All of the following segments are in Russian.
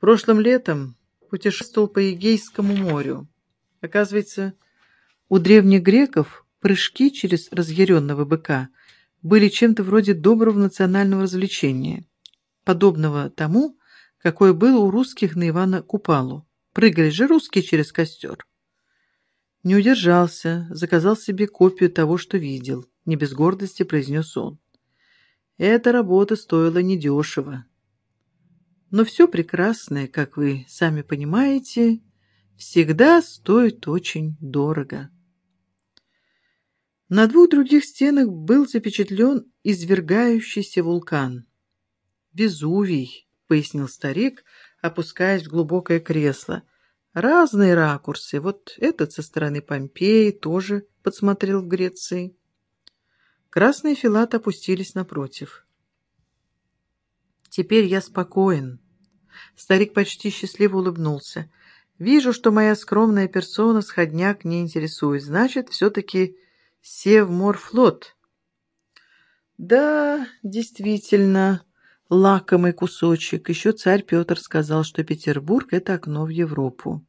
Прошлым летом путешествовал по Эгейскому морю. Оказывается, у древних греков прыжки через разъяренного быка были чем-то вроде доброго национального развлечения, подобного тому, какое было у русских на Ивана Купалу. Прыгали же русские через костер. Не удержался, заказал себе копию того, что видел. Не без гордости произнес он. Эта работа стоила недешево. Но все прекрасное, как вы сами понимаете, всегда стоит очень дорого. На двух других стенах был запечатлен извергающийся вулкан. «Везувий», — пояснил старик, опускаясь в глубокое кресло. «Разные ракурсы. Вот этот со стороны Помпеи тоже подсмотрел в Греции». Красные филат опустились напротив. Теперь я спокоен. Старик почти счастливо улыбнулся. Вижу, что моя скромная персона сходняк не интересует. Значит, все-таки Севморфлот. Да, действительно, лакомый кусочек. Еще царь Петр сказал, что Петербург — это окно в Европу.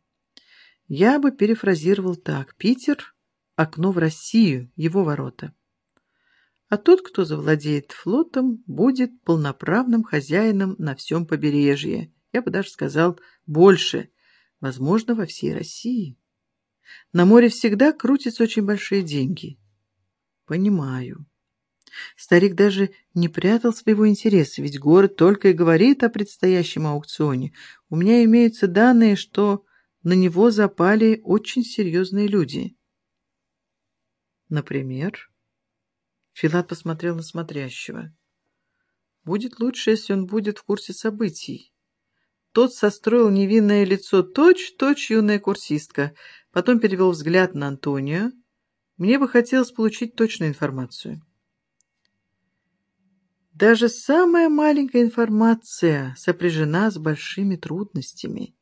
Я бы перефразировал так. Питер — окно в Россию, его ворота а тот, кто завладеет флотом, будет полноправным хозяином на всем побережье. Я бы даже сказал больше, возможно, во всей России. На море всегда крутятся очень большие деньги. Понимаю. Старик даже не прятал своего интереса, ведь город только и говорит о предстоящем аукционе. У меня имеются данные, что на него запали очень серьезные люди. Например... Филат посмотрел на смотрящего. Будет лучше, если он будет в курсе событий. Тот состроил невинное лицо, точь-точь юная курсистка, потом перевел взгляд на Антонио. Мне бы хотелось получить точную информацию. Даже самая маленькая информация сопряжена с большими трудностями,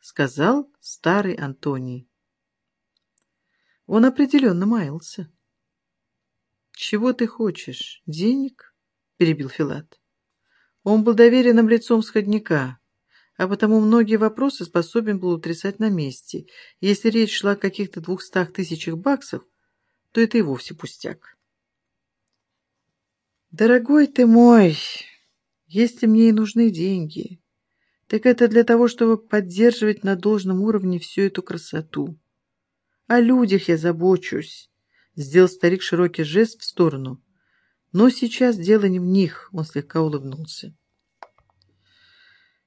сказал старый Антоний. Он определенно маялся. «Чего ты хочешь? Денег?» — перебил Филат. Он был доверенным лицом сходника, а потому многие вопросы способен был утрясать на месте. Если речь шла о каких-то двухстах тысячах баксов, то это и вовсе пустяк. «Дорогой ты мой, если мне и нужны деньги, так это для того, чтобы поддерживать на должном уровне всю эту красоту. О людях я забочусь» Сделал старик широкий жест в сторону. Но сейчас дело не в них, он слегка улыбнулся.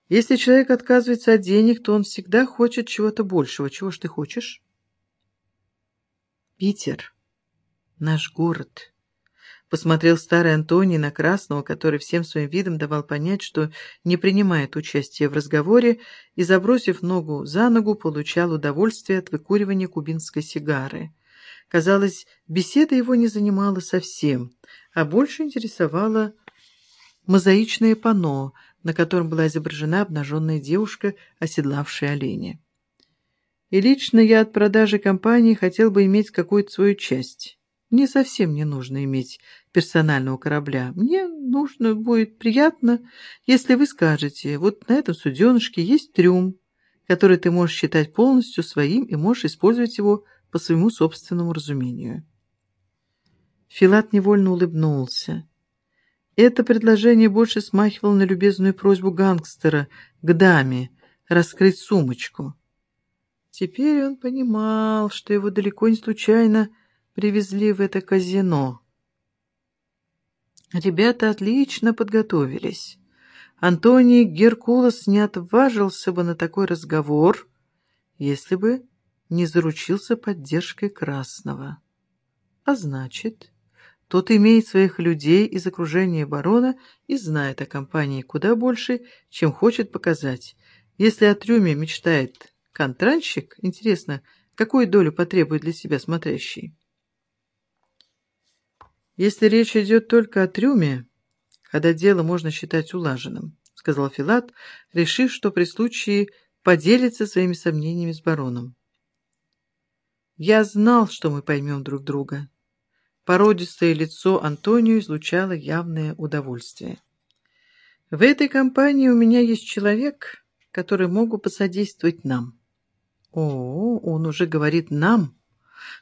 Если человек отказывается от денег, то он всегда хочет чего-то большего. Чего ж ты хочешь? Питер. Наш город. Посмотрел старый Антоний на Красного, который всем своим видом давал понять, что не принимает участия в разговоре и, забросив ногу за ногу, получал удовольствие от выкуривания кубинской сигары. Казалось, беседа его не занимала совсем, а больше интересовало мозаичное панно, на котором была изображена обнаженная девушка, оседлавшая оленя. И лично я от продажи компании хотел бы иметь какую-то свою часть. Мне совсем не нужно иметь персонального корабля. Мне нужно будет приятно, если вы скажете, вот на этом суденышке есть трюм, который ты можешь считать полностью своим и можешь использовать его по своему собственному разумению. Филат невольно улыбнулся. Это предложение больше смахивало на любезную просьбу гангстера к даме раскрыть сумочку. Теперь он понимал, что его далеко не случайно привезли в это казино. Ребята отлично подготовились. Антоний Геркулес не отважился бы на такой разговор, если бы не заручился поддержкой Красного. А значит, тот имеет своих людей из окружения барона и знает о компании куда больше, чем хочет показать. Если о трюме мечтает контральщик, интересно, какую долю потребует для себя смотрящий? Если речь идет только о трюме, когда дело можно считать улаженным, сказал Филат, решив, что при случае поделится своими сомнениями с бароном. Я знал, что мы поймем друг друга. Породистое лицо Антонио излучало явное удовольствие. В этой компании у меня есть человек, которые могут посодействовать нам. О, он уже говорит «нам»,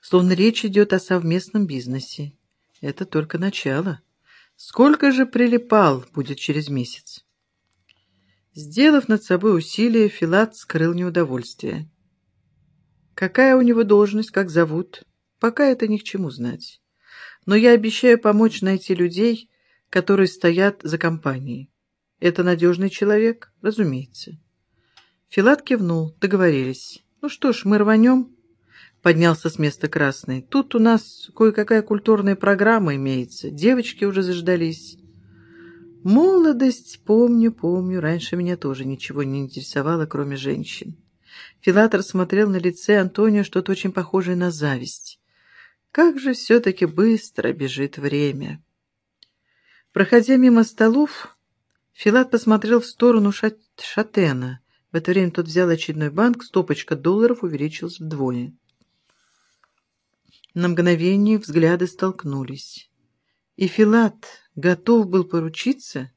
словно речь идет о совместном бизнесе. Это только начало. Сколько же прилипал будет через месяц? Сделав над собой усилие, Филат скрыл неудовольствие. Какая у него должность, как зовут? Пока это ни к чему знать. Но я обещаю помочь найти людей, которые стоят за компанией. Это надежный человек? Разумеется. Филат кивнул. Договорились. Ну что ж, мы рванем? Поднялся с места Красный. Тут у нас кое-какая культурная программа имеется. Девочки уже заждались. Молодость, помню, помню, раньше меня тоже ничего не интересовало, кроме женщин. Филатор смотрел на лице Антонио что-то очень похожее на зависть. Как же все-таки быстро бежит время. Проходя мимо столов, Филат посмотрел в сторону Шат Шатена. В это время тот взял очередной банк, стопочка долларов увеличилась вдвое. На мгновение взгляды столкнулись. И Филат готов был поручиться,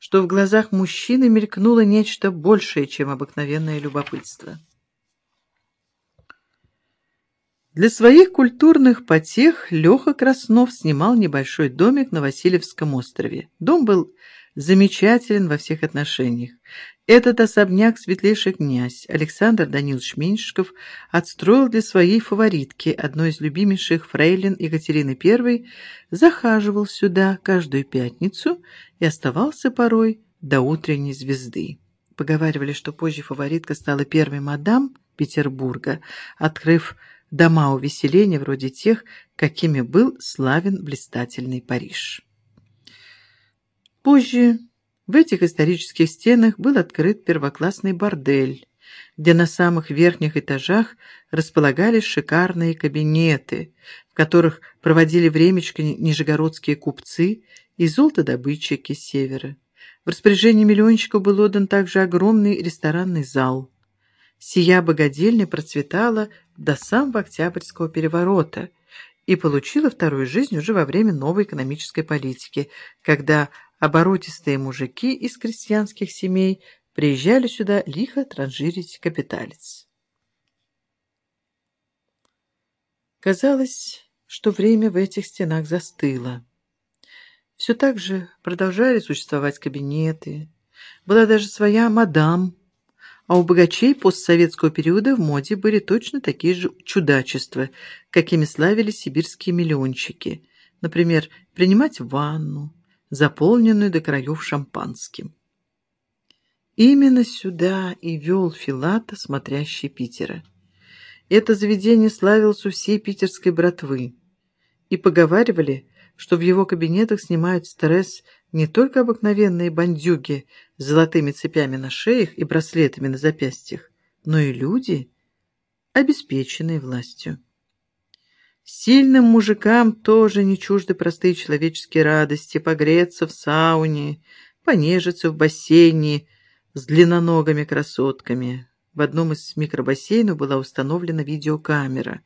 что в глазах мужчины мелькнуло нечто большее, чем обыкновенное любопытство. Для своих культурных потех Леха Краснов снимал небольшой домик на Васильевском острове. Дом был замечателен во всех отношениях. Этот особняк светлейший князь Александр Данилович Меньшиков отстроил для своей фаворитки, одной из любимейших фрейлин Екатерины I, захаживал сюда каждую пятницу и оставался порой до утренней звезды. Поговаривали, что позже фаворитка стала первой мадам Петербурга, открыв дома увеселения вроде тех, какими был славен блистательный Париж. Позже в этих исторических стенах был открыт первоклассный бордель, где на самых верхних этажах располагались шикарные кабинеты, в которых проводили времечко нижегородские купцы и золотодобытчики севера. В распоряжении миллионщиков был отдан также огромный ресторанный зал. Сия богадельня процветала до самого Октябрьского переворота и получила вторую жизнь уже во время новой экономической политики, когда оборотистые мужики из крестьянских семей приезжали сюда лихо транжирить капиталец. Казалось, что время в этих стенах застыло. Все так же продолжали существовать кабинеты, была даже своя мадам, а у богачей постсоветского периода в моде были точно такие же чудачества, какими славились сибирские миллиончики, например, принимать ванну, заполненную до краев шампанским. Именно сюда и вел Филата, смотрящий Питера. Это заведение славилось у всей питерской братвы, и поговаривали, что в его кабинетах снимают стресс не только обыкновенные бандюги с золотыми цепями на шеях и браслетами на запястьях, но и люди, обеспеченные властью. Сильным мужикам тоже не чужды простые человеческие радости, погреться в сауне, понежиться в бассейне с длинноногими красотками. В одном из микробассейнов была установлена видеокамера,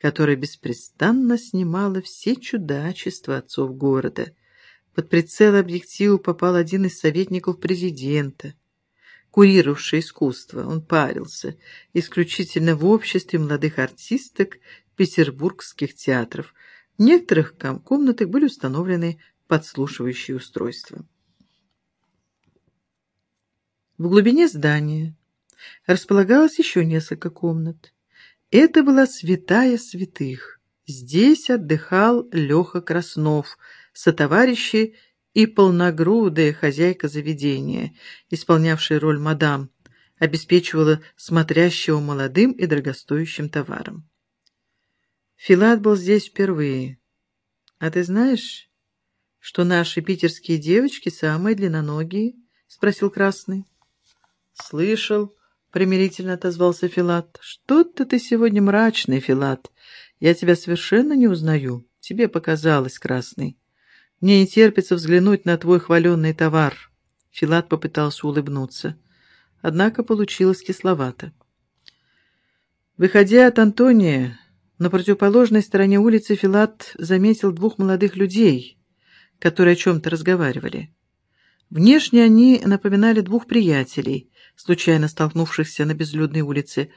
которая беспрестанно снимала все чудачества отцов города. Под прицел объектива попал один из советников президента, курировавший искусство. Он парился исключительно в обществе молодых артисток петербургских театров. В некоторых комнатах были установлены подслушивающие устройства. В глубине здания располагалось еще несколько комнат. Это была святая святых. Здесь отдыхал Леха Краснов, сотоварищи и полногрудая хозяйка заведения, исполнявшая роль мадам, обеспечивала смотрящего молодым и дорогостоящим товаром. Филат был здесь впервые. А ты знаешь, что наши питерские девочки самые длинноногие? Спросил Красный. Слышал, примирительно отозвался Филат. Что-то ты сегодня мрачный, Филат. Я тебя совершенно не узнаю. Тебе показалось, Красный. Мне не терпится взглянуть на твой хваленный товар. Филат попытался улыбнуться, однако получилось кисловато. Выходя от Антония, на противоположной стороне улицы Филат заметил двух молодых людей, которые о чем-то разговаривали. Внешне они напоминали двух приятелей, случайно столкнувшихся на безлюдной улице,